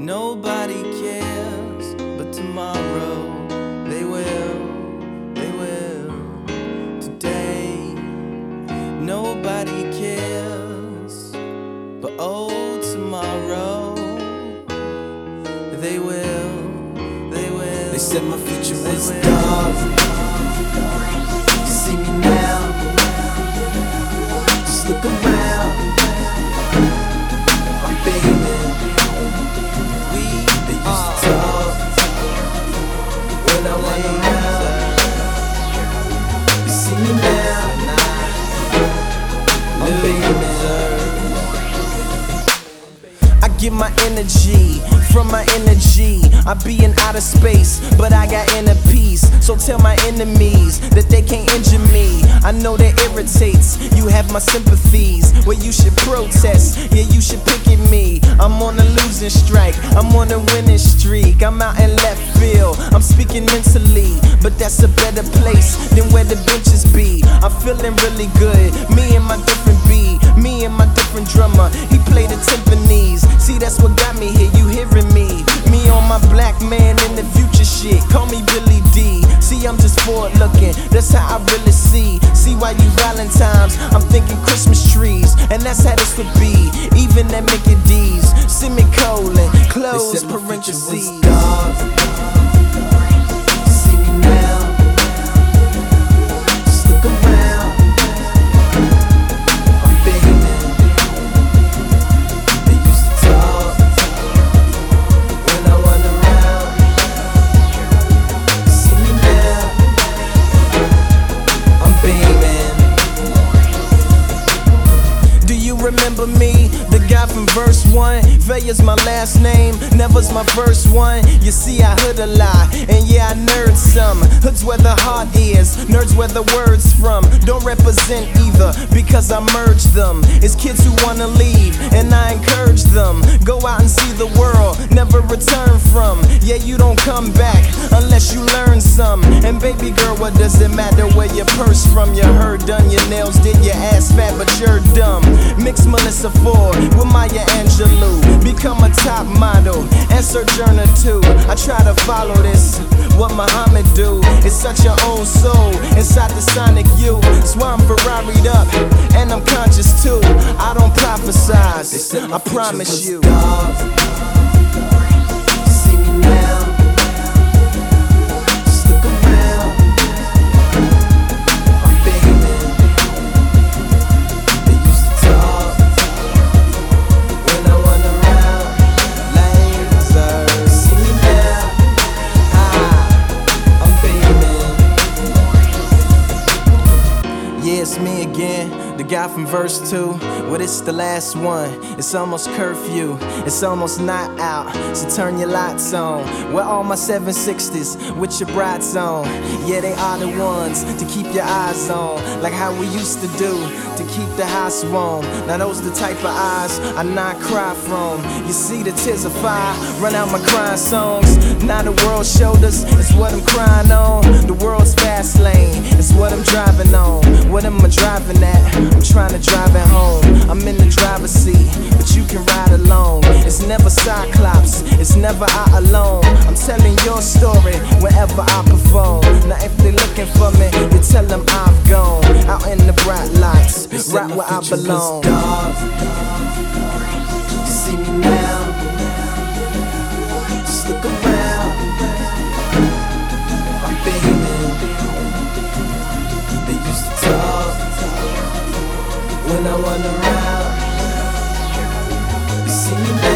Nobody cares, but tomorrow they will, they will. Today, nobody cares, but oh, tomorrow they will, they will. They said my future was dark. Get my energy from my energy. I be in outer space, but I got inner peace. So tell my enemies that they can't injure me. I know that irritates. You have my sympathies. Well, you should protest. Yeah, you should pick at me. I'm on a losing strike. I'm on a winning streak. I'm out in left field. I'm speaking mentally, but that's a better place than where the benches be. I'm feeling really good. Me and my different beat. Me and my different drummer. He forward looking. That's how I really see. See why you Valentine's. I'm thinking Christmas trees. And that's how this would be. Even at Mickey D's. Semicolon. Close said my future was parentheses. Remember me? 1. Vaya's my last name, never's my first one. You see, I hood a lot, and yeah, I nerd some. Hood's where the heart is, nerds where the words from. Don't represent either, because I merge them. It's kids who wanna leave, and I encourage them. Go out and see the world, never return from. Yeah, you don't come back unless you learn some. And baby girl, what does it matter where your purse from? Your hair done, your nails did, your ass fat, but you're dumb. Mix Melissa Ford with Maya Angelou. Become a top model and Sojourner too. I try to follow this. What Muhammad do? It's such your own soul inside the sonic you. That's why I'm Ferrari'd up and I'm conscious too. I don't prophesize. I promise you. dark. It's me again, the guy from verse 2. Well, it's the last one. It's almost curfew, it's almost not out. So turn your lights on. Where all my 760s with your brights on. Yeah, they are the ones to keep your eyes on. Like how we used to do to keep the house warm. Now, those the type of eyes I not cry from. You see the tears of fire run out my crying songs. Now the world shoulders is what I'm crying on. The world's fast lane, it's what I'm driving on. What am I driving at? I'm trying to drive it home. I'm in the driver's seat, but you can ride along. It's never Cyclops, it's never I alone. I'm telling your story wherever I perform. Now if they're looking for me, you tell them I've gone. Out in the bright lights, said right where I belong. dark. See me now. Just look around. no one around. You see me.